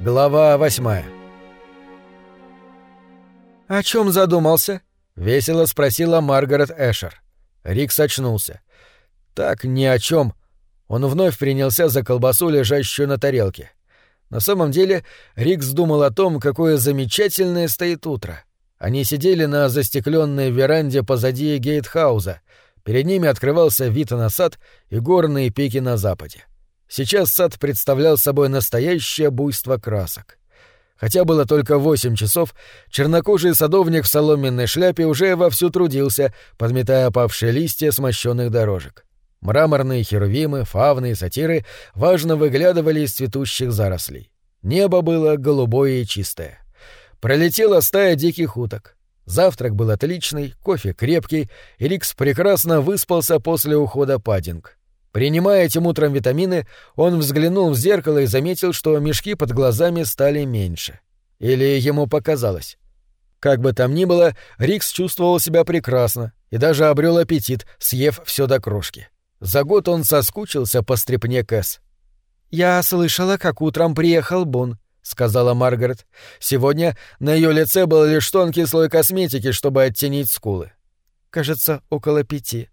Глава восьмая. «О чем задумался?» — весело спросила Маргарет Эшер. Рикс очнулся. «Так, ни о чем. Он вновь принялся за колбасу, лежащую на тарелке. На самом деле, Рикс думал о том, какое замечательное стоит утро. Они сидели на застекленной веранде позади гейтхауза. Перед ними открывался вид на сад и горные пики на западе. Сейчас сад представлял собой настоящее буйство красок. Хотя было только восемь часов, чернокожий садовник в соломенной шляпе уже вовсю трудился, подметая опавшие листья с мощенных дорожек. Мраморные херувимы, фавны и сатиры важно выглядывали из цветущих зарослей. Небо было голубое и чистое. Пролетела стая диких уток. Завтрак был отличный, кофе крепкий, и Рикс прекрасно выспался после ухода Паддинг. Принимая этим утром витамины, он взглянул в зеркало и заметил, что мешки под глазами стали меньше. Или ему показалось. Как бы там ни было, Рикс чувствовал себя прекрасно и даже обрел аппетит, съев все до крошки. За год он соскучился по стрепне Кэс. «Я слышала, как утром приехал Бун», — сказала Маргарет. Сегодня на ее лице был лишь тонкий слой косметики, чтобы оттенить скулы. «Кажется, около пяти.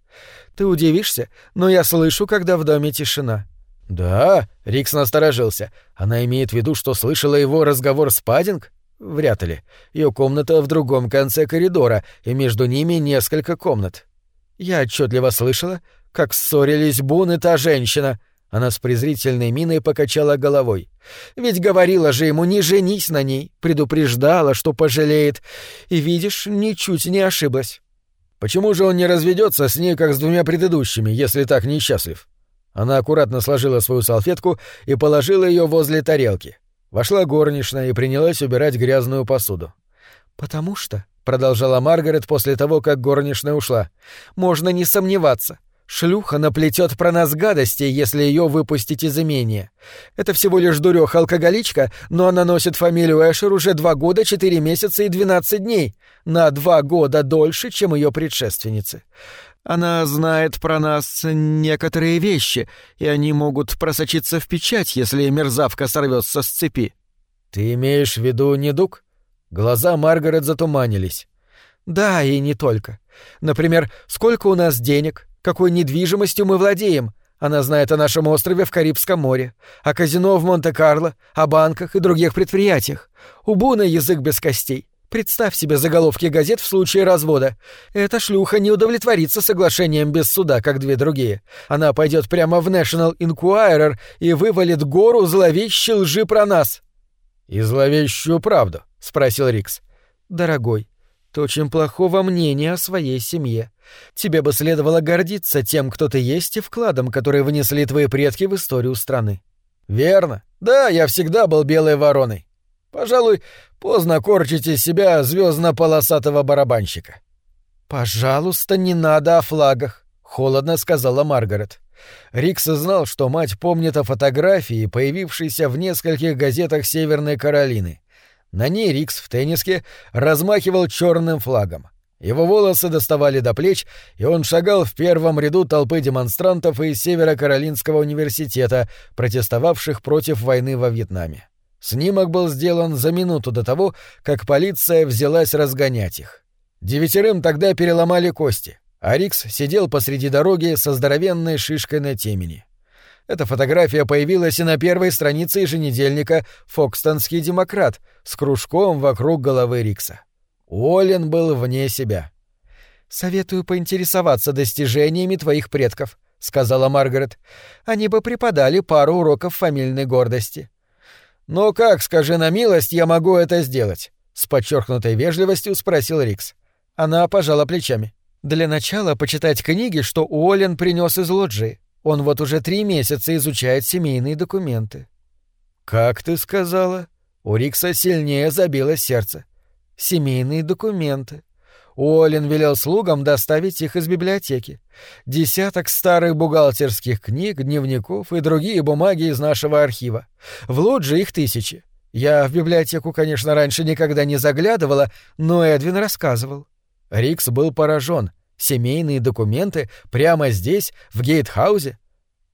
Ты удивишься, но я слышу, когда в доме тишина». «Да?» — Рикс насторожился. «Она имеет в виду, что слышала его разговор с Паддинг?» «Вряд ли. Ее комната в другом конце коридора, и между ними несколько комнат». «Я отчетливо слышала, как ссорились Бун и та женщина». Она с презрительной миной покачала головой. «Ведь говорила же ему, не женись на ней, предупреждала, что пожалеет. И, видишь, ничуть не ошиблась. Почему же он не разведется с ней, как с двумя предыдущими, если так несчастлив? Она аккуратно сложила свою салфетку и положила ее возле тарелки. Вошла горничная и принялась убирать грязную посуду. «Потому что», — продолжала Маргарет после того, как горничная ушла, — «можно не сомневаться. Шлюха наплетет про нас гадости, если ее выпустить из имения. Это всего лишь дуреха-алкоголичка, но она носит фамилию Эшер уже два года, четыре месяца и двенадцать дней. На два года дольше, чем ее предшественницы. Она знает про нас некоторые вещи, и они могут просочиться в печать, если мерзавка сорвется с цепи. Ты имеешь в виду недуг? Глаза Маргарет затуманились. Да, и не только. Например, сколько у нас денег, какой недвижимостью мы владеем. Она знает о нашем острове в Карибском море, о казино в Монте-Карло, о банках и других предприятиях. У Буна язык без костей. Представь себе заголовки газет в случае развода. Эта шлюха не удовлетворится соглашением без суда, как две другие. Она пойдет прямо в National Enquirer и вывалит гору зловещей лжи про нас. «И зловещую правду?» — спросил Рикс. «Дорогой, ты очень плохого мнения о своей семье. Тебе бы следовало гордиться тем, кто ты есть, и вкладом, который внесли твои предки в историю страны. Верно. Да, я всегда был белой вороной. Пожалуй, поздно корчить из себя звездно-полосатого барабанщика. Пожалуйста, не надо о флагах, холодно сказала Маргарет. Рикс знал, что мать помнит о фотографии, появившейся в нескольких газетах Северной Каролины. На ней Рикс в тенниске размахивал черным флагом. Его волосы доставали до плеч, и он шагал в первом ряду толпы демонстрантов из Северо-Каролинского университета, протестовавших против войны во Вьетнаме. Снимок был сделан за минуту до того, как полиция взялась разгонять их. Девятерым тогда переломали кости, а Рикс сидел посреди дороги со здоровенной шишкой на темени. Эта фотография появилась и на первой странице еженедельника «Фокстонский демократ» с кружком вокруг головы Рикса. Уоллен был вне себя. «Советую поинтересоваться достижениями твоих предков», — сказала Маргарет. «Они бы преподали пару уроков фамильной гордости». «Но как, скажи на милость, я могу это сделать?» — с подчеркнутой вежливостью спросил Рикс. Она пожала плечами. «Для начала почитать книги, что Уоллен принес из лоджии. Он вот уже три месяца изучает семейные документы». «Как ты сказала?» У Рикса сильнее забилось сердце семейные документы. Уоллен велел слугам доставить их из библиотеки. Десяток старых бухгалтерских книг, дневников и другие бумаги из нашего архива. В Лудже их тысячи. Я в библиотеку, конечно, раньше никогда не заглядывала, но Эдвин рассказывал. Рикс был поражен. Семейные документы прямо здесь, в Гейтхаузе.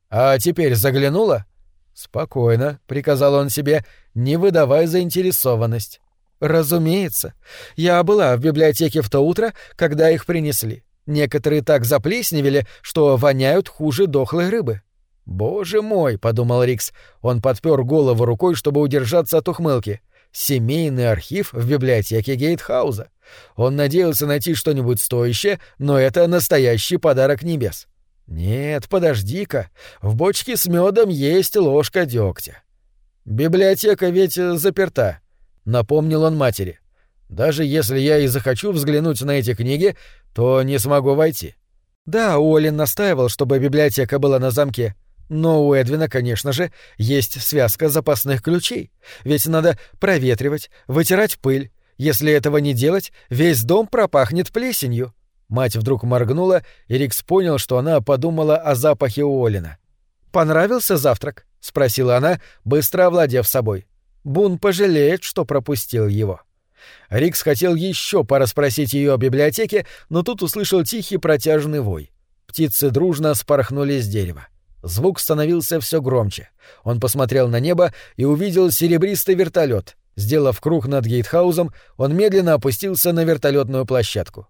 А теперь заглянула? «Спокойно», — приказал он себе, — «не выдавай заинтересованность». «Разумеется. Я была в библиотеке в то утро, когда их принесли. Некоторые так заплесневели, что воняют хуже дохлой рыбы». «Боже мой», — подумал Рикс. Он подпер голову рукой, чтобы удержаться от ухмылки. «Семейный архив в библиотеке Гейтхауза». Он надеялся найти что-нибудь стоящее, но это настоящий подарок небес. Нет, подожди-ка, в бочке с медом есть ложка дегтя. Библиотека ведь заперта, напомнил он матери. Даже если я и захочу взглянуть на эти книги, то не смогу войти. Да, Уоллен настаивал, чтобы библиотека была на замке, но у Эдвина, конечно же, есть связка запасных ключей. Ведь надо проветривать, вытирать пыль. Если этого не делать, весь дом пропахнет плесенью. Мать вдруг моргнула, и Рикс понял, что она подумала о запахе Уоллина. «Понравился завтрак?» — спросила она, быстро овладев собой. Бун пожалеет, что пропустил его. Рикс хотел еще порасспросить ее о библиотеке, но тут услышал тихий протяжный вой. Птицы дружно спорхнули с дерева. Звук становился все громче. Он посмотрел на небо и увидел серебристый вертолет. Сделав круг над гейтхаузом, он медленно опустился на вертолетную площадку.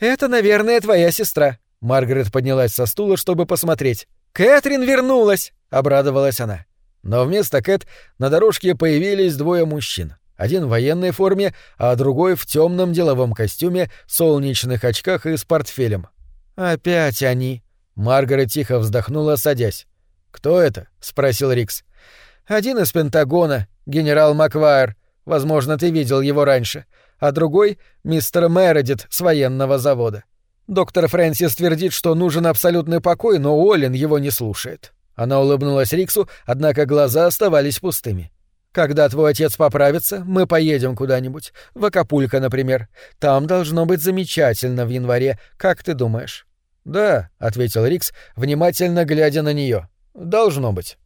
«Это, наверное, твоя сестра». Маргарет поднялась со стула, чтобы посмотреть. «Кэтрин вернулась!» — обрадовалась она. Но вместо Кэт на дорожке появились двое мужчин. Один в военной форме, а другой в темном деловом костюме, солнечных очках и с портфелем. «Опять они!» — Маргарет тихо вздохнула, садясь. «Кто это?» — спросил Рикс. «Один из Пентагона, генерал Маквайр. Возможно, ты видел его раньше а другой — мистер Мередит с военного завода. Доктор Фрэнсис твердит, что нужен абсолютный покой, но Уоллен его не слушает. Она улыбнулась Риксу, однако глаза оставались пустыми. «Когда твой отец поправится, мы поедем куда-нибудь. В Акапулько, например. Там должно быть замечательно в январе. Как ты думаешь?» «Да», — ответил Рикс, внимательно глядя на нее. «Должно быть».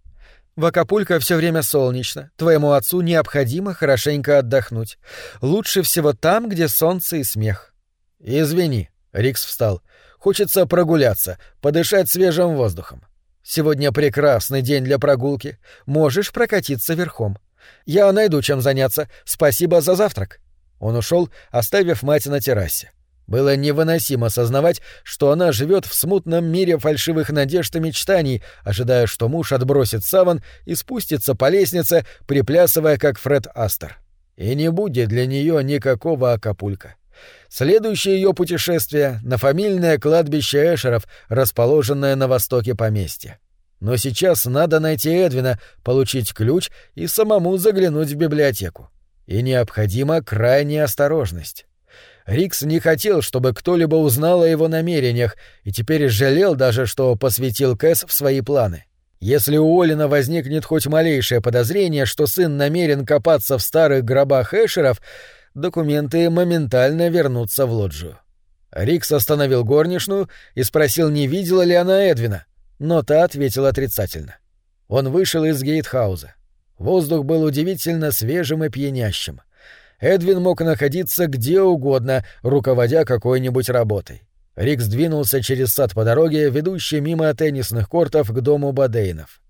В Акапулько все время солнечно. Твоему отцу необходимо хорошенько отдохнуть. Лучше всего там, где солнце и смех. Извини, Рикс встал. Хочется прогуляться, подышать свежим воздухом. Сегодня прекрасный день для прогулки. Можешь прокатиться верхом. Я найду чем заняться. Спасибо за завтрак. Он ушел, оставив мать на террасе. Было невыносимо сознавать, что она живет в смутном мире фальшивых надежд и мечтаний, ожидая, что муж отбросит саван и спустится по лестнице, приплясывая, как Фред Астер. И не будет для нее никакого Акапулька. Следующее ее путешествие — на фамильное кладбище Эшеров, расположенное на востоке поместья. Но сейчас надо найти Эдвина, получить ключ и самому заглянуть в библиотеку. И необходима крайняя осторожность. Рикс не хотел, чтобы кто-либо узнал о его намерениях, и теперь жалел даже, что посвятил Кэс в свои планы. Если у Олина возникнет хоть малейшее подозрение, что сын намерен копаться в старых гробах Эшеров, документы моментально вернутся в лоджию. Рикс остановил горничную и спросил, не видела ли она Эдвина, но та ответила отрицательно. Он вышел из гейтхауза. Воздух был удивительно свежим и пьянящим. Эдвин мог находиться где угодно, руководя какой-нибудь работой. Рик сдвинулся через сад по дороге, ведущей мимо теннисных кортов к дому Бадейнов.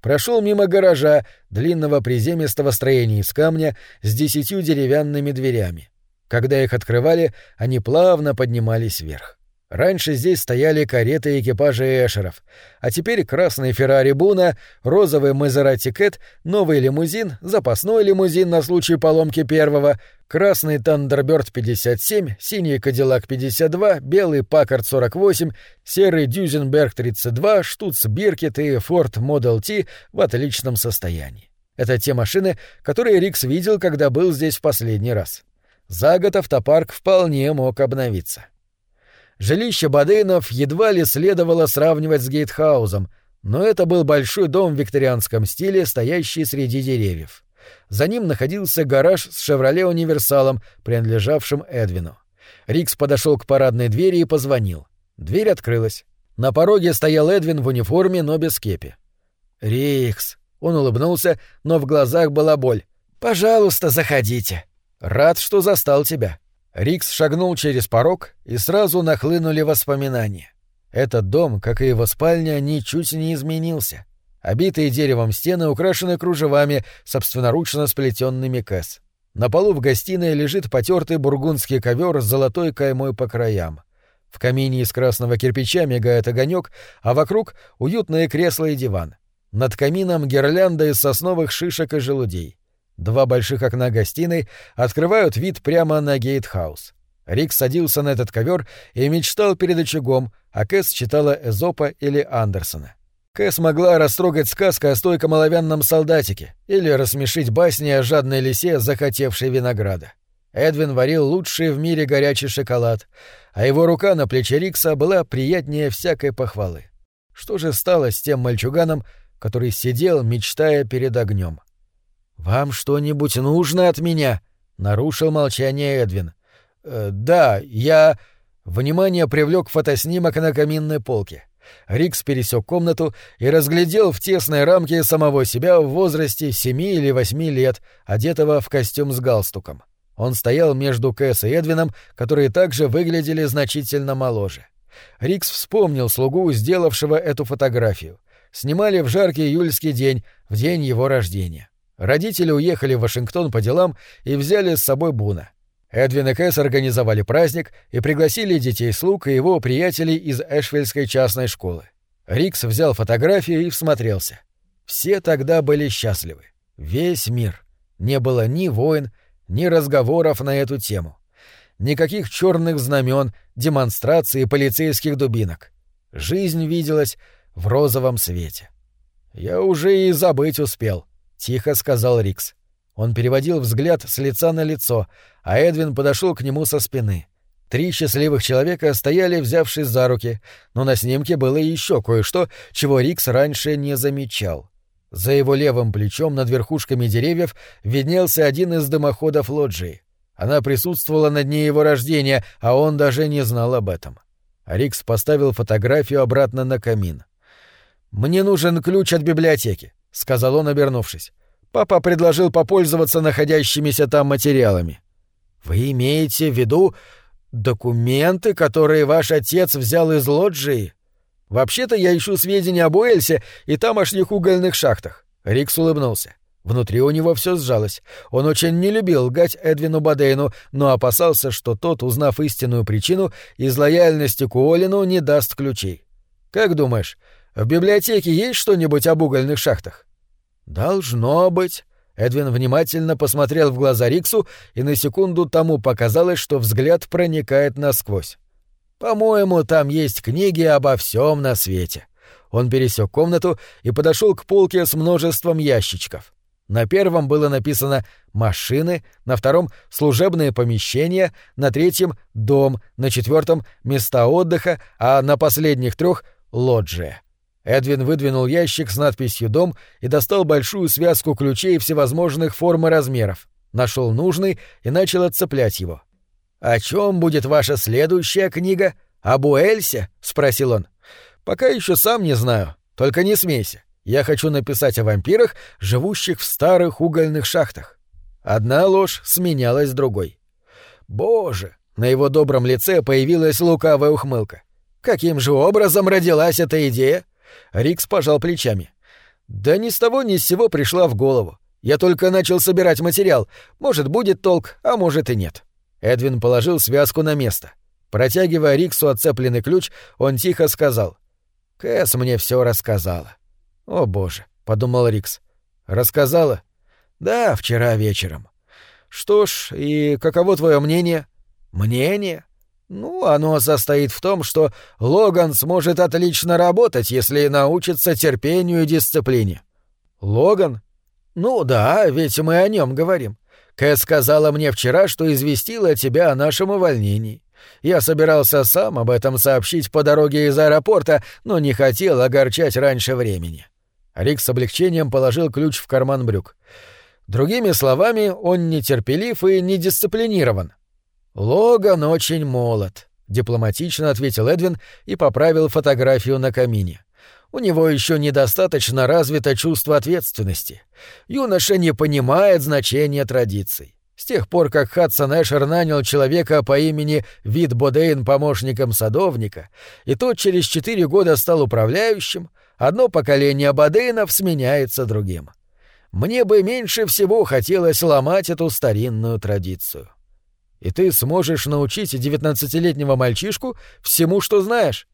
Прошел мимо гаража, длинного приземистого строения из камня с десятью деревянными дверями. Когда их открывали, они плавно поднимались вверх. Раньше здесь стояли кареты и Эшеров, а теперь красный Феррари Буна, розовый Мазерати Кэт, новый лимузин, запасной лимузин на случай поломки первого, красный Тандерберт 57, синий Кадиллак 52, белый Паккард 48, серый Дюзенберг 32, Штуц Биркет и Форд Модел Т в отличном состоянии. Это те машины, которые Рикс видел, когда был здесь в последний раз. За год автопарк вполне мог обновиться. Жилище Бадейнов едва ли следовало сравнивать с Гейтхаузом, но это был большой дом в викторианском стиле, стоящий среди деревьев. За ним находился гараж с «Шевроле Универсалом», принадлежавшим Эдвину. Рикс подошел к парадной двери и позвонил. Дверь открылась. На пороге стоял Эдвин в униформе, но без кепи. «Рикс!» — он улыбнулся, но в глазах была боль. «Пожалуйста, заходите. Рад, что застал тебя». Рикс шагнул через порог, и сразу нахлынули воспоминания. Этот дом, как и его спальня, ничуть не изменился. Обитые деревом стены украшены кружевами, собственноручно сплетенными кэс. На полу в гостиной лежит потертый бургундский ковер с золотой каймой по краям. В камине из красного кирпича мигает огонек, а вокруг — уютные кресла и диван. Над камином гирлянда из сосновых шишек и желудей. Два больших окна гостиной открывают вид прямо на гейтхаус. Рик садился на этот ковер и мечтал перед очагом, а Кэс читала Эзопа или Андерсона. Кэс могла растрогать сказка о стойком оловянном солдатике или рассмешить басни о жадной лисе, захотевшей винограда. Эдвин варил лучший в мире горячий шоколад, а его рука на плече Рикса была приятнее всякой похвалы. Что же стало с тем мальчуганом, который сидел, мечтая перед огнем? «Вам что-нибудь нужно от меня?» — нарушил молчание Эдвин. «Э, «Да, я...» Внимание привлек фотоснимок на каминной полке. Рикс пересек комнату и разглядел в тесной рамке самого себя в возрасте семи или восьми лет, одетого в костюм с галстуком. Он стоял между Кэс и Эдвином, которые также выглядели значительно моложе. Рикс вспомнил слугу, сделавшего эту фотографию. Снимали в жаркий июльский день, в день его рождения. Родители уехали в Вашингтон по делам и взяли с собой Буна. Эдвин и Кэс организовали праздник и пригласили детей слуг и его приятелей из Эшвильской частной школы. Рикс взял фотографию и всмотрелся. Все тогда были счастливы. Весь мир. Не было ни войн, ни разговоров на эту тему. Никаких черных знамен, демонстраций полицейских дубинок. Жизнь виделась в розовом свете. «Я уже и забыть успел», — тихо сказал Рикс. Он переводил взгляд с лица на лицо, а Эдвин подошел к нему со спины. Три счастливых человека стояли, взявшись за руки, но на снимке было еще кое-что, чего Рикс раньше не замечал. За его левым плечом над верхушками деревьев виднелся один из дымоходов лоджии. Она присутствовала на дне его рождения, а он даже не знал об этом. Рикс поставил фотографию обратно на камин. «Мне нужен ключ от библиотеки», — сказал он, обернувшись. Папа предложил попользоваться находящимися там материалами. Вы имеете в виду документы, которые ваш отец взял из лоджии? Вообще-то я ищу сведения об Уэльсе и тамошних угольных шахтах. Рикс улыбнулся. Внутри у него все сжалось. Он очень не любил лгать Эдвину Бадейну, но опасался, что тот, узнав истинную причину, из лояльности к Уоллину не даст ключей. «Как думаешь, в библиотеке есть что-нибудь об угольных шахтах?» «Должно быть». Эдвин внимательно посмотрел в глаза Риксу, и на секунду тому показалось, что взгляд проникает насквозь. «По-моему, там есть книги обо всем на свете». Он пересек комнату и подошел к полке с множеством ящичков. На первом было написано «машины», на втором — «служебные помещения», на третьем — «дом», на четвертом — «места отдыха», а на последних трех — «лоджия». Эдвин выдвинул ящик с надписью «Дом» и достал большую связку ключей всевозможных форм и размеров. Нашел нужный и начал отцеплять его. «О чем будет ваша следующая книга? Об Уэльсе?» — спросил он. «Пока еще сам не знаю. Только не смейся. Я хочу написать о вампирах, живущих в старых угольных шахтах». Одна ложь сменялась другой. «Боже!» — на его добром лице появилась лукавая ухмылка. «Каким же образом родилась эта идея?» Рикс пожал плечами. «Да ни с того ни с сего пришла в голову. Я только начал собирать материал. Может, будет толк, а может и нет». Эдвин положил связку на место. Протягивая Риксу отцепленный ключ, он тихо сказал. «Кэс мне все рассказала». «О, боже», — подумал Рикс. «Рассказала?» «Да, вчера вечером». «Что ж, и каково твое мнение?» «Мнение? Ну, оно состоит в том, что Логан сможет отлично работать, если научится терпению и дисциплине. Логан? Ну да, ведь мы о нем говорим. Кэт сказала мне вчера, что известила тебя о нашем увольнении. Я собирался сам об этом сообщить по дороге из аэропорта, но не хотел огорчать раньше времени. Рик с облегчением положил ключ в карман брюк. Другими словами, он нетерпелив и недисциплинирован. «Логан очень молод», — дипломатично ответил Эдвин и поправил фотографию на камине. «У него еще недостаточно развито чувство ответственности. Юноша не понимает значения традиций. С тех пор, как Хадсон Эшер нанял человека по имени Вид Бодейн помощником садовника, и тот через четыре года стал управляющим, Одно поколение Бадейнов сменяется другим. Мне бы меньше всего хотелось ломать эту старинную традицию. И ты сможешь научить девятнадцатилетнего мальчишку всему, что знаешь.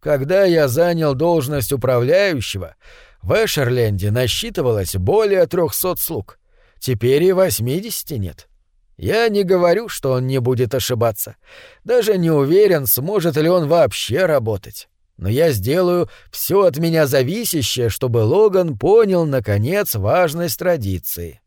Когда я занял должность управляющего, в Эшерленде насчитывалось более трехсот слуг. Теперь и восьмидесяти нет. Я не говорю, что он не будет ошибаться. Даже не уверен, сможет ли он вообще работать. Но я сделаю все от меня зависящее, чтобы Логан понял, наконец, важность традиции.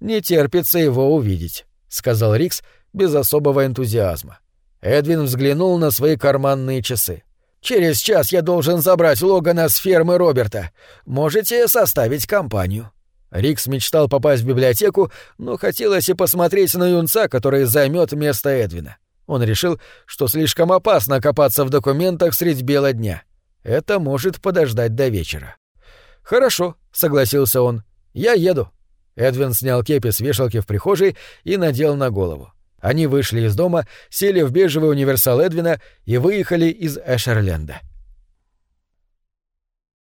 «Не терпится его увидеть», — сказал Рикс без особого энтузиазма. Эдвин взглянул на свои карманные часы. «Через час я должен забрать Логана с фермы Роберта. Можете составить компанию». Рикс мечтал попасть в библиотеку, но хотелось и посмотреть на юнца, который займет место Эдвина. Он решил, что слишком опасно копаться в документах средь бела дня. Это может подождать до вечера. «Хорошо», — согласился он. «Я еду». Эдвин снял кепи с вешалки в прихожей и надел на голову. Они вышли из дома, сели в бежевый универсал Эдвина и выехали из Эшерленда.